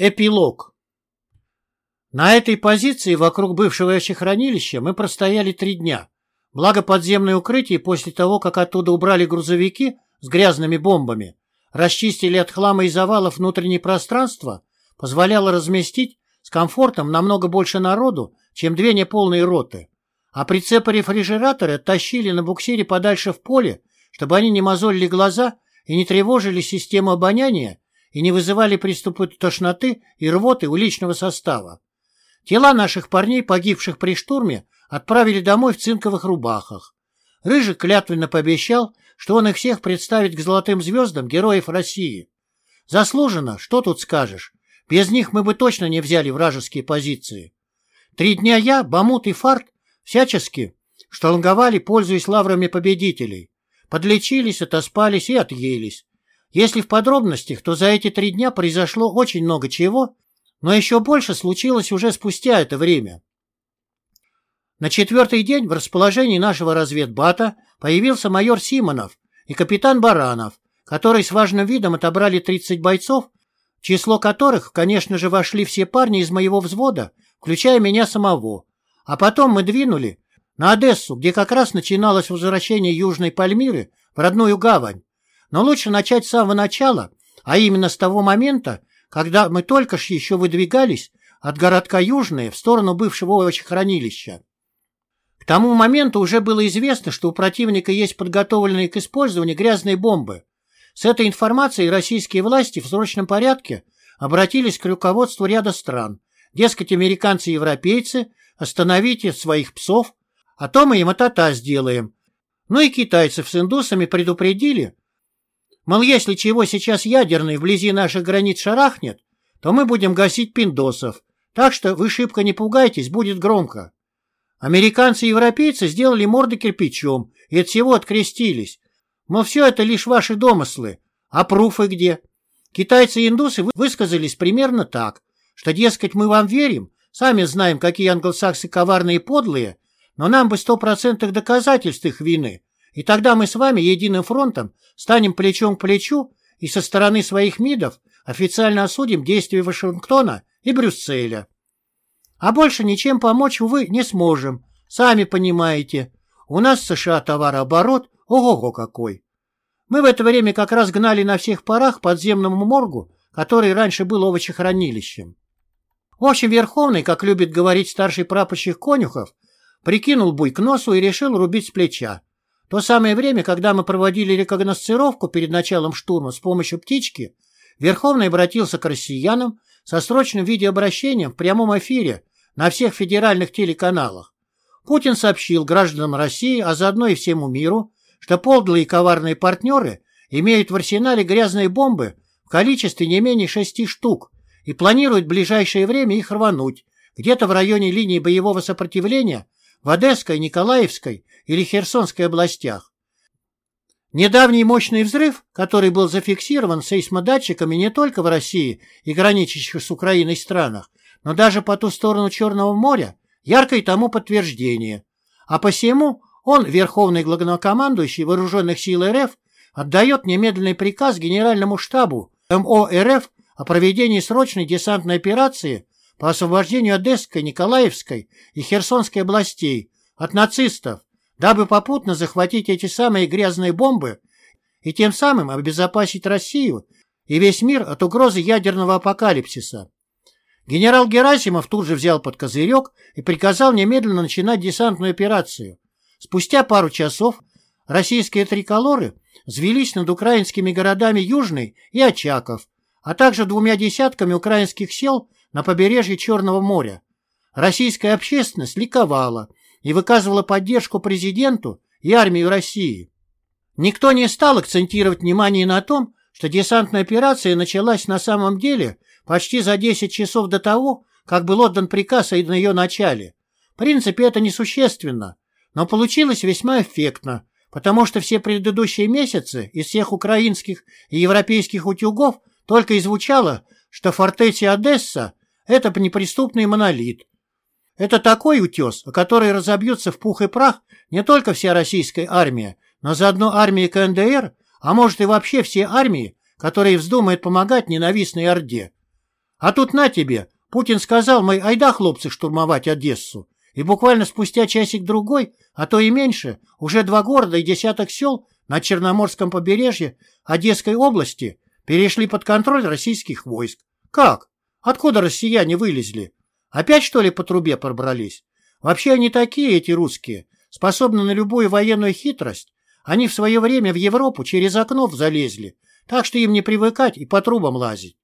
Эпилог. На этой позиции вокруг бывшего ящехранилища мы простояли три дня. Благо подземное укрытие после того, как оттуда убрали грузовики с грязными бомбами, расчистили от хлама и завалов внутреннее пространство, позволяло разместить с комфортом намного больше народу, чем две неполные роты. А прицепы рефрижераторы тащили на буксире подальше в поле, чтобы они не мозолили глаза и не тревожили систему обоняния и не вызывали приступы тошноты и рвоты у личного состава. Тела наших парней, погибших при штурме, отправили домой в цинковых рубахах. Рыжик клятвенно пообещал, что он их всех представит к золотым звездам героев России. Заслуженно, что тут скажешь. Без них мы бы точно не взяли вражеские позиции. Три дня я, Бамут и Фарт всячески шталанговали, пользуясь лаврами победителей. Подлечились, отоспались и отъелись. Если в подробностях, то за эти три дня произошло очень много чего, но еще больше случилось уже спустя это время. На четвертый день в расположении нашего разведбата появился майор Симонов и капитан Баранов, которые с важным видом отобрали 30 бойцов, число которых, конечно же, вошли все парни из моего взвода, включая меня самого. А потом мы двинули на Одессу, где как раз начиналось возвращение Южной Пальмиры в родную гавань. Но лучше начать с самого начала, а именно с того момента, когда мы только что еще выдвигались от городка Южное в сторону бывшего овощехранилища. К тому моменту уже было известно, что у противника есть подготовленные к использованию грязные бомбы. С этой информацией российские власти в срочном порядке обратились к руководству ряда стран. Дескать, американцы и европейцы, остановите своих псов, а то мы им атата сделаем. Ну и китайцев с индусами предупредили, Мол, если чего сейчас ядерный вблизи наших границ шарахнет, то мы будем гасить пиндосов. Так что вы шибко не пугайтесь, будет громко. Американцы и европейцы сделали морды кирпичом и от всего открестились. Мол, все это лишь ваши домыслы. А пруфы где? Китайцы и индусы высказались примерно так, что, дескать, мы вам верим, сами знаем, какие англосаксы коварные и подлые, но нам бы стопроцентных доказательств их вины, и тогда мы с вами единым фронтом станем плечом к плечу и со стороны своих МИДов официально осудим действия Вашингтона и Брюсселя. А больше ничем помочь, увы, не сможем. Сами понимаете, у нас в США товарооборот ого-го какой. Мы в это время как раз гнали на всех парах подземному моргу, который раньше был овощехранилищем. В общем, Верховный, как любит говорить старший прапорщик Конюхов, прикинул буй к носу и решил рубить с плеча. То самое время, когда мы проводили рекогносцировку перед началом штурма с помощью птички, Верховный обратился к россиянам со срочным видеообращением в прямом эфире на всех федеральных телеканалах. Путин сообщил гражданам России, а заодно и всему миру, что подлые и коварные партнеры имеют в арсенале грязные бомбы в количестве не менее шести штук и планируют в ближайшее время их рвануть где-то в районе линии боевого сопротивления в Одесской, Николаевской или Херсонской областях. Недавний мощный взрыв, который был зафиксирован сейсмодатчиками не только в России и граничащих с Украиной странах, но даже по ту сторону Черного моря, яркое тому подтверждение. А посему он, верховный главнокомандующий вооруженных сил РФ, отдает немедленный приказ Генеральному штабу МО РФ о проведении срочной десантной операции по освобождению Одесской, Николаевской и Херсонской областей от нацистов, дабы попутно захватить эти самые грязные бомбы и тем самым обезопасить Россию и весь мир от угрозы ядерного апокалипсиса. Генерал Герасимов тут же взял под козырек и приказал немедленно начинать десантную операцию. Спустя пару часов российские триколоры взвелись над украинскими городами Южный и Очаков, а также двумя десятками украинских сел на побережье Черного моря. Российская общественность ликовала и выказывала поддержку президенту и армии России. Никто не стал акцентировать внимание на том, что десантная операция началась на самом деле почти за 10 часов до того, как был отдан приказ о ее начале. В принципе, это несущественно, но получилось весьма эффектно, потому что все предыдущие месяцы из всех украинских и европейских утюгов только и звучало, что фортети Одесса это неприступный монолит. Это такой утес, о который разобьется в пух и прах не только вся российская армия, но заодно армия КНДР, а может и вообще все армии, которые вздумают помогать ненавистной Орде. А тут на тебе, Путин сказал, мы айда, хлопцы, штурмовать Одессу. И буквально спустя часик-другой, а то и меньше, уже два города и десяток сел на Черноморском побережье Одесской области перешли под контроль российских войск. Как? Откуда россияне вылезли? Опять, что ли, по трубе пробрались? Вообще они такие, эти русские, способны на любую военную хитрость. Они в свое время в Европу через окно залезли, так что им не привыкать и по трубам лазить.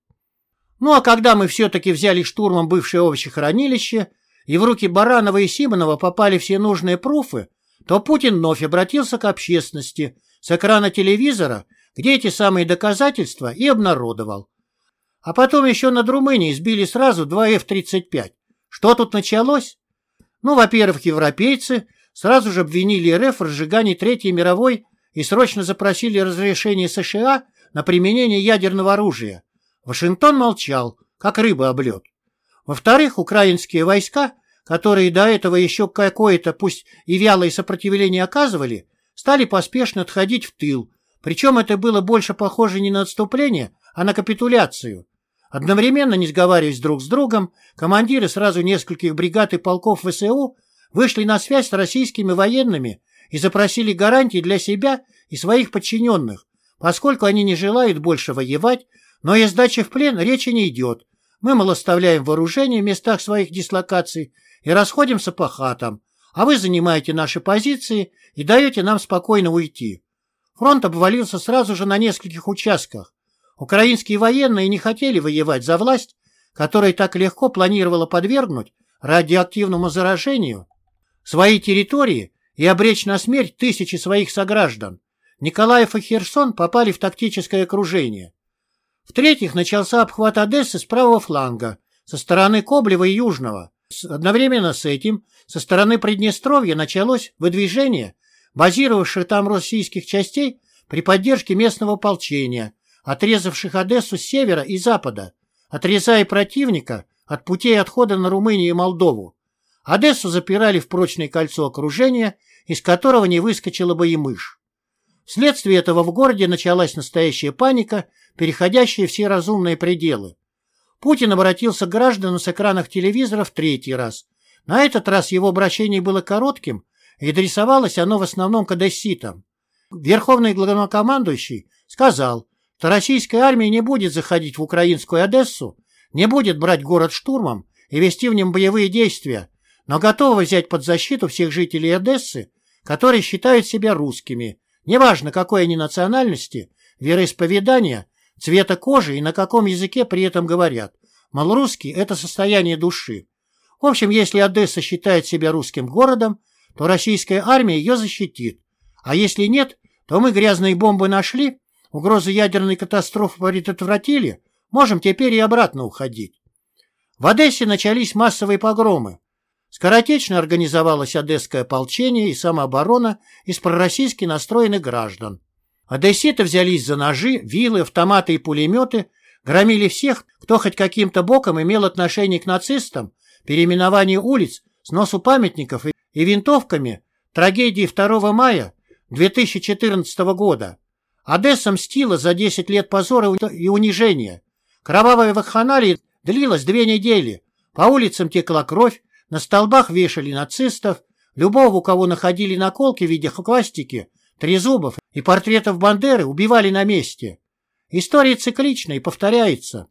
Ну а когда мы все-таки взяли штурмом бывшее овощехранилище, и в руки Баранова и Симонова попали все нужные пруфы, то Путин вновь обратился к общественности с экрана телевизора, где эти самые доказательства и обнародовал. А потом еще над Румынией сбили сразу два F-35. Что тут началось? Ну, во-первых, европейцы сразу же обвинили РФ в разжигании Третьей мировой и срочно запросили разрешение США на применение ядерного оружия. Вашингтон молчал, как рыба об лед. Во-вторых, украинские войска, которые до этого еще какое-то, пусть и вялое сопротивление оказывали, стали поспешно отходить в тыл, причем это было больше похоже не на отступление, а на капитуляцию. Одновременно, не сговариваясь друг с другом, командиры сразу нескольких бригад и полков ВСУ вышли на связь с российскими военными и запросили гарантии для себя и своих подчиненных, поскольку они не желают больше воевать, но и сдачи в плен речи не идет, мы, мол, оставляем вооружение в местах своих дислокаций и расходимся по хатам, а вы занимаете наши позиции и даете нам спокойно уйти. Фронт обвалился сразу же на нескольких участках. Украинские военные не хотели воевать за власть, которая так легко планировала подвергнуть радиоактивному заражению свои территории и обречь на смерть тысячи своих сограждан. Николаев и Херсон попали в тактическое окружение. В-третьих, начался обхват Одессы с правого фланга, со стороны Коблева и Южного. Одновременно с этим со стороны Приднестровья началось выдвижение базировавших там российских частей при поддержке местного ополчения, отрезавших Одессу с севера и запада, отрезая противника от путей отхода на Румынию и Молдову. Одессу запирали в прочное кольцо окружения, из которого не выскочила бы и мышь. Вследствие этого в городе началась настоящая паника, переходящая все разумные пределы. Путин обратился к гражданам с экранах телевизора в третий раз. На этот раз его обращение было коротким, и адресовалось оно в основном к одесситам. Верховный главнокомандующий сказал, что российская армия не будет заходить в украинскую Одессу, не будет брать город штурмом и вести в нем боевые действия, но готова взять под защиту всех жителей Одессы, которые считают себя русскими, неважно какой они национальности, вероисповедания, цвета кожи и на каком языке при этом говорят. Мол, русский – это состояние души. В общем, если Одесса считает себя русским городом, то российская армия ее защитит. А если нет, то мы грязные бомбы нашли, угрозу ядерной катастрофы предотвратили, можем теперь и обратно уходить. В Одессе начались массовые погромы. Скоротечно организовалось одесское ополчение и самооборона из пророссийски настроенных граждан. Одесситы взялись за ножи, вилы, автоматы и пулеметы, громили всех, кто хоть каким-то боком имел отношение к нацистам, переименованию улиц, сносу памятников и винтовками трагедии 2 мая 2014 года. Одесса мстила за 10 лет позора и унижения. Кровавая вакханалия длилась две недели. По улицам текла кровь, на столбах вешали нацистов, любого, у кого находили наколки в виде хвастики, трезубов и портретов Бандеры, убивали на месте. История циклична и повторяется.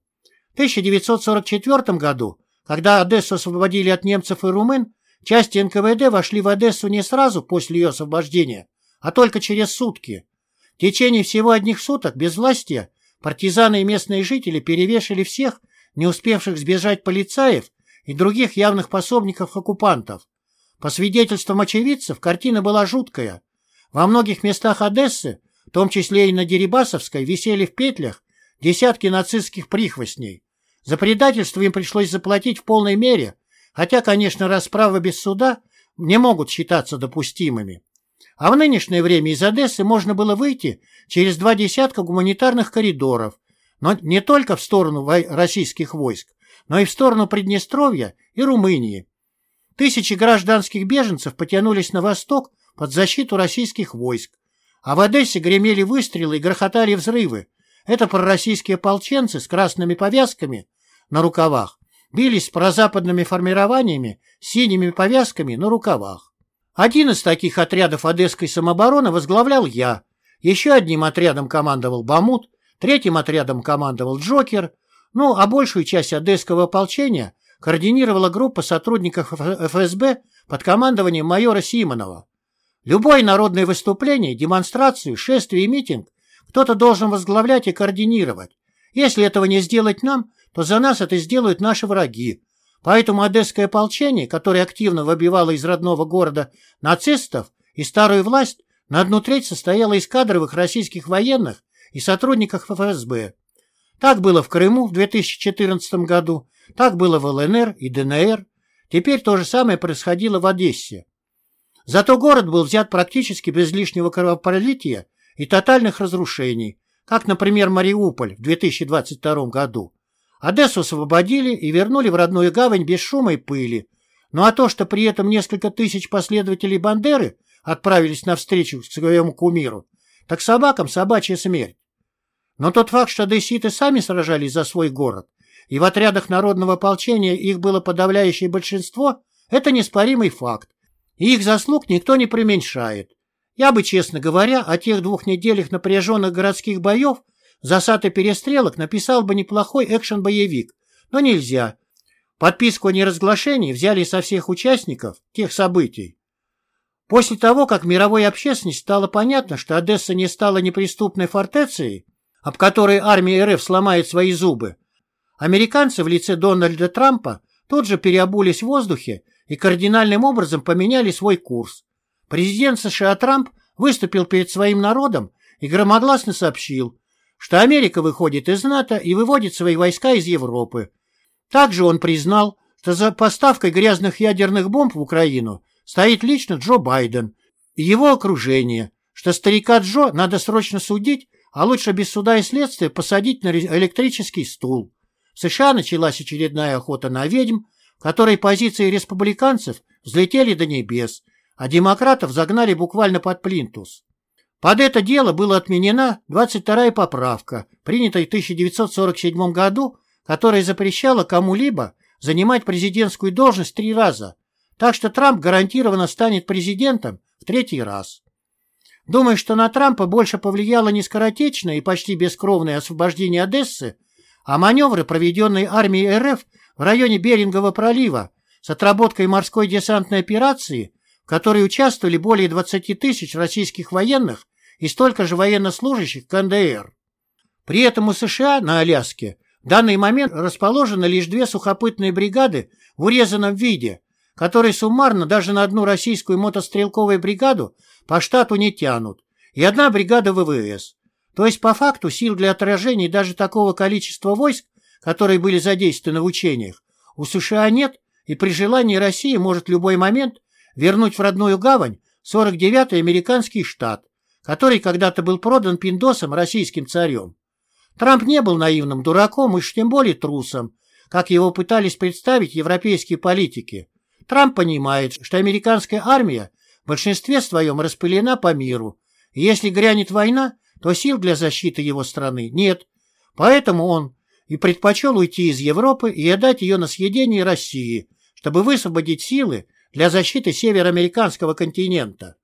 В 1944 году, когда Одессу освободили от немцев и румын, части НКВД вошли в Одессу не сразу после ее освобождения, а только через сутки. В течение всего одних суток без власти партизаны и местные жители перевешали всех, не успевших сбежать полицаев и других явных пособников оккупантов. По свидетельствам очевидцев, картина была жуткая. Во многих местах Одессы, в том числе и на Дерибасовской, висели в петлях десятки нацистских прихвостней. За предательство им пришлось заплатить в полной мере, хотя, конечно, расправы без суда не могут считаться допустимыми. А в нынешнее время из Одессы можно было выйти через два десятка гуманитарных коридоров, но не только в сторону российских войск, но и в сторону Приднестровья и Румынии. Тысячи гражданских беженцев потянулись на восток под защиту российских войск, а в Одессе гремели выстрелы и грохотали взрывы. Это пророссийские ополченцы с красными повязками на рукавах бились с прозападными формированиями с синими повязками на рукавах. Один из таких отрядов Одесской самообороны возглавлял я, еще одним отрядом командовал Бамут, третьим отрядом командовал Джокер, ну а большую часть Одесского ополчения координировала группа сотрудников ФСБ под командованием майора Симонова. Любое народное выступление, демонстрацию, шествие и митинг кто-то должен возглавлять и координировать. Если этого не сделать нам, то за нас это сделают наши враги. Поэтому Одесское ополчение, которое активно выбивало из родного города нацистов и старую власть, на одну треть состояло из кадровых российских военных и сотрудников ФСБ. Так было в Крыму в 2014 году, так было в ЛНР и ДНР. Теперь то же самое происходило в Одессе. Зато город был взят практически без лишнего кровопролития и тотальных разрушений, как, например, Мариуполь в 2022 году. Одессу освободили и вернули в родную гавань без шума и пыли. Ну а то, что при этом несколько тысяч последователей Бандеры отправились навстречу к своему кумиру, так собакам собачья смерть. Но тот факт, что одесситы сами сражались за свой город, и в отрядах народного ополчения их было подавляющее большинство, это неспоримый факт, и их заслуг никто не пременьшает. Я бы, честно говоря, о тех двух неделях напряженных городских боев, засад и перестрелок написал бы неплохой экшен-боевик, но нельзя. Подписку о неразглашении взяли со всех участников тех событий. После того, как мировой общественности стало понятно, что Одесса не стала неприступной фортецией, об которой армия РФ сломает свои зубы, американцы в лице Дональда Трампа тут же переобулись в воздухе и кардинальным образом поменяли свой курс. Президент США Трамп выступил перед своим народом и громогласно сообщил, что Америка выходит из НАТО и выводит свои войска из Европы. Также он признал, что за поставкой грязных ядерных бомб в Украину стоит лично Джо Байден и его окружение, что старика Джо надо срочно судить, а лучше без суда и следствия посадить на электрический стул. В США началась очередная охота на ведьм, в которой позиции республиканцев взлетели до небес, а демократов загнали буквально под плинтус. Под это дело была отменена 22-я поправка, принятая в 1947 году, которая запрещала кому-либо занимать президентскую должность три раза, так что Трамп гарантированно станет президентом в третий раз. Думаю, что на Трампа больше повлияло не скоротечное и почти бескровное освобождение Одессы, а маневры, проведенные армией РФ в районе Берингового пролива с отработкой морской десантной операции в которой участвовали более 20 тысяч российских военных и столько же военнослужащих КНДР. При этом у США на Аляске в данный момент расположены лишь две сухопытные бригады в урезанном виде, которые суммарно даже на одну российскую мотострелковую бригаду по штату не тянут, и одна бригада ВВС. То есть по факту сил для отражения даже такого количества войск, которые были задействованы в учениях, у США нет, и при желании Россия может в любой момент вернуть в родную гавань 49-й американский штат, который когда-то был продан пиндосом российским царем. Трамп не был наивным дураком и уж тем более трусом, как его пытались представить европейские политики. Трамп понимает, что американская армия в большинстве своем распылена по миру, и если грянет война, то сил для защиты его страны нет. Поэтому он и предпочел уйти из Европы и отдать ее на съедение России, чтобы высвободить силы для защиты североамериканского континента.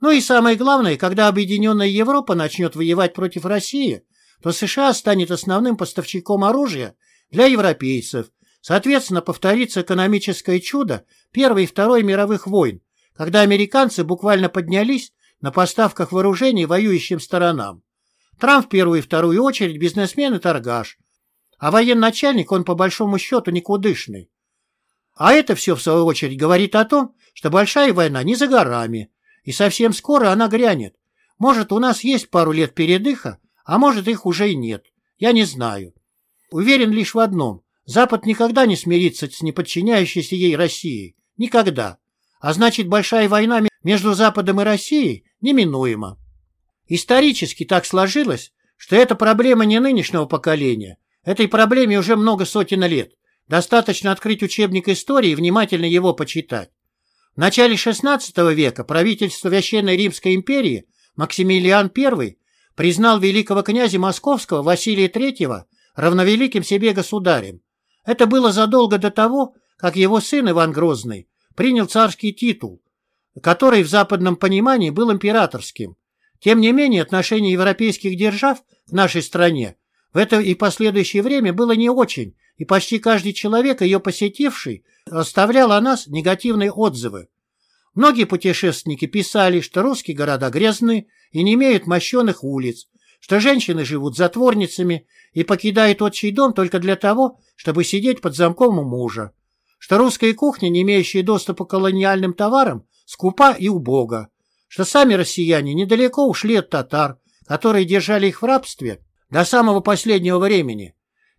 Ну и самое главное, когда Объединенная Европа начнет воевать против России, то США станет основным поставщиком оружия для европейцев. Соответственно, повторится экономическое чудо Первой и Второй мировых войн, когда американцы буквально поднялись на поставках вооружений воюющим сторонам. Трамп в первую и вторую очередь бизнесмен и торгаш, а военачальник он по большому счету никудышный. А это все, в свою очередь, говорит о том, что большая война не за горами, и совсем скоро она грянет. Может, у нас есть пару лет передыха, а может, их уже и нет. Я не знаю. Уверен лишь в одном. Запад никогда не смирится с неподчиняющейся ей Россией. Никогда. А значит, большая война между Западом и Россией неминуема. Исторически так сложилось, что это проблема не нынешнего поколения. Этой проблеме уже много сотен лет. Достаточно открыть учебник истории и внимательно его почитать. В начале XVI века правительство Священной Римской империи Максимилиан I признал великого князя Московского Василия III равновеликим себе государем. Это было задолго до того, как его сын Иван Грозный принял царский титул, который в западном понимании был императорским. Тем не менее, отношение европейских держав к нашей стране в это и последующее время было не очень, и почти каждый человек, ее посетивший, оставлял о нас негативные отзывы. Многие путешественники писали, что русские города грязны и не имеют мощенных улиц, что женщины живут затворницами и покидают отчий дом только для того, чтобы сидеть под замком у мужа, что русская кухня, не имеющая доступа к колониальным товарам, скупа и убога, что сами россияне недалеко ушли от татар, которые держали их в рабстве до самого последнего времени.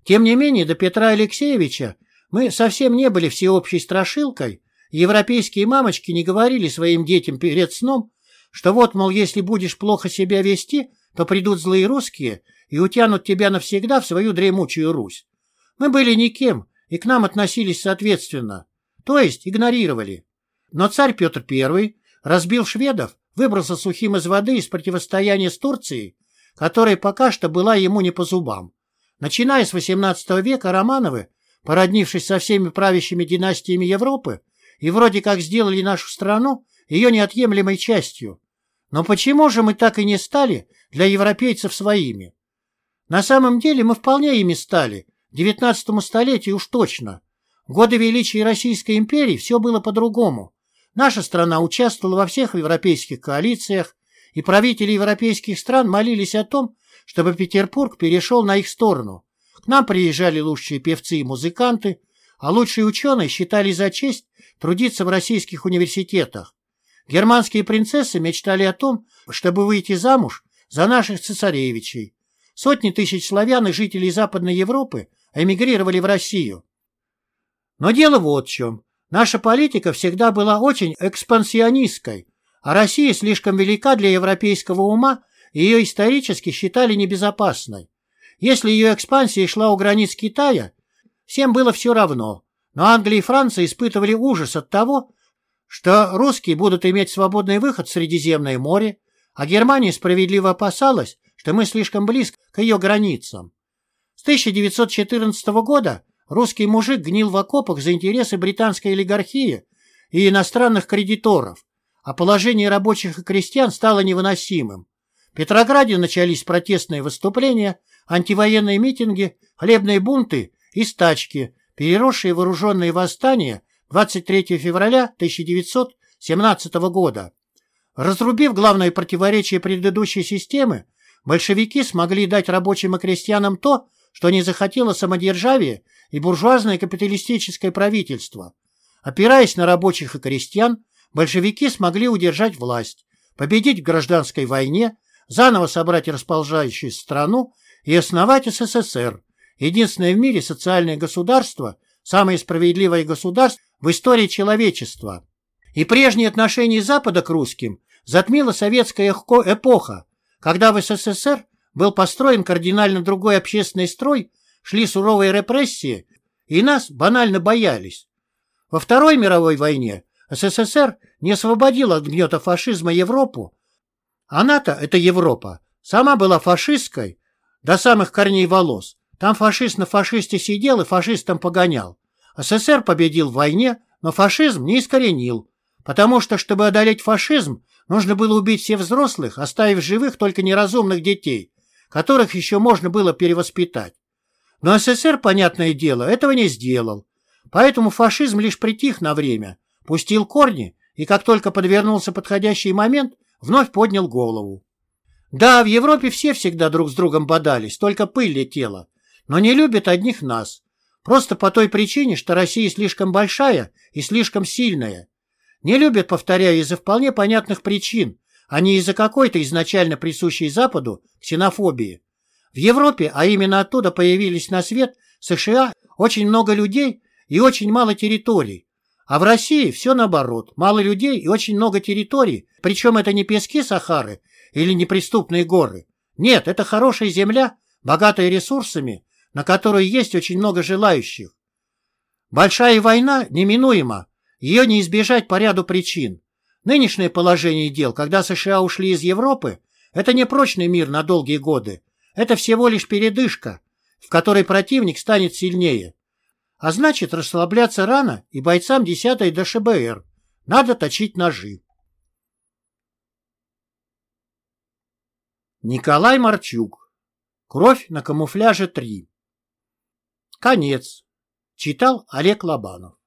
Тем не менее, до Петра Алексеевича мы совсем не были всеобщей страшилкой, европейские мамочки не говорили своим детям перед сном, что вот, мол, если будешь плохо себя вести, то придут злые русские и утянут тебя навсегда в свою дремучую Русь. Мы были никем, и к нам относились соответственно, то есть игнорировали. Но царь Петр I разбил шведов, выбрался сухим из воды из противостояния с Турцией, которая пока что была ему не по зубам. Начиная с XVIII века Романовы, породнившись со всеми правящими династиями Европы, и вроде как сделали нашу страну ее неотъемлемой частью. Но почему же мы так и не стали для европейцев своими? На самом деле мы вполне ими стали, девятнадцатом столетии уж точно. В годы величия Российской империи все было по-другому. Наша страна участвовала во всех европейских коалициях, и правители европейских стран молились о том, чтобы Петербург перешел на их сторону. К нам приезжали лучшие певцы и музыканты, а лучшие ученые считали за честь трудиться в российских университетах. Германские принцессы мечтали о том, чтобы выйти замуж за наших цесаревичей. Сотни тысяч славян и жителей Западной Европы эмигрировали в Россию. Но дело вот в чем. Наша политика всегда была очень экспансионистской, а Россия слишком велика для европейского ума, ее исторически считали небезопасной. Если ее экспансия шла у границ Китая, всем было все равно. Но Англия и Франция испытывали ужас от того, что русские будут иметь свободный выход в Средиземное море, а Германия справедливо опасалась, что мы слишком близко к ее границам. С 1914 года русский мужик гнил в окопах за интересы британской олигархии и иностранных кредиторов, а положение рабочих и крестьян стало невыносимым. Петрограде начались протестные выступления, антивоенные митинги, хлебные бунты и стачки, переросшие вооруженные восстания 23 февраля 1917 года. Разрубив главное противоречие предыдущей системы, большевики смогли дать рабочим и крестьянам то, что не захотело самодержавие и буржуазное капиталистическое правительство. Опираясь на рабочих и крестьян, большевики смогли удержать власть, победить в гражданской войне, заново собрать расползающуюся страну и основать СССР, единственное в мире социальное государство, самое справедливое государство в истории человечества. И прежние отношения Запада к русским затмила советская эпоха, когда в СССР был построен кардинально другой общественный строй, шли суровые репрессии, и нас банально боялись. Во Второй мировой войне СССР не освободил от гнета фашизма Европу. Она-то, это Европа, сама была фашистской до самых корней волос. Там фашист на фашисте сидел и фашистом погонял. СССР победил в войне, но фашизм не искоренил, потому что, чтобы одолеть фашизм, нужно было убить всех взрослых, оставив живых только неразумных детей, которых еще можно было перевоспитать. Но СССР, понятное дело, этого не сделал. Поэтому фашизм лишь притих на время, пустил корни и, как только подвернулся подходящий момент, вновь поднял голову. Да, в Европе все всегда друг с другом бодались, только пыль летела, но не любят одних нас. Просто по той причине, что Россия слишком большая и слишком сильная. Не любят, повторяю, из-за вполне понятных причин, а не из-за какой-то изначально присущей Западу ксенофобии. В Европе, а именно оттуда появились на свет США, очень много людей и очень мало территорий. А в России все наоборот. Мало людей и очень много территорий. Причем это не пески Сахары или неприступные горы. Нет, это хорошая земля, богатая ресурсами, на которую есть очень много желающих. Большая война неминуема, ее не избежать по ряду причин. Нынешнее положение дел, когда США ушли из Европы, это не прочный мир на долгие годы, это всего лишь передышка, в которой противник станет сильнее. А значит, расслабляться рано и бойцам 10-й ДШБР. Надо точить ножи. Николай Марчук. Кровь на камуфляже 3. Конец. Читал Олег Лобанов.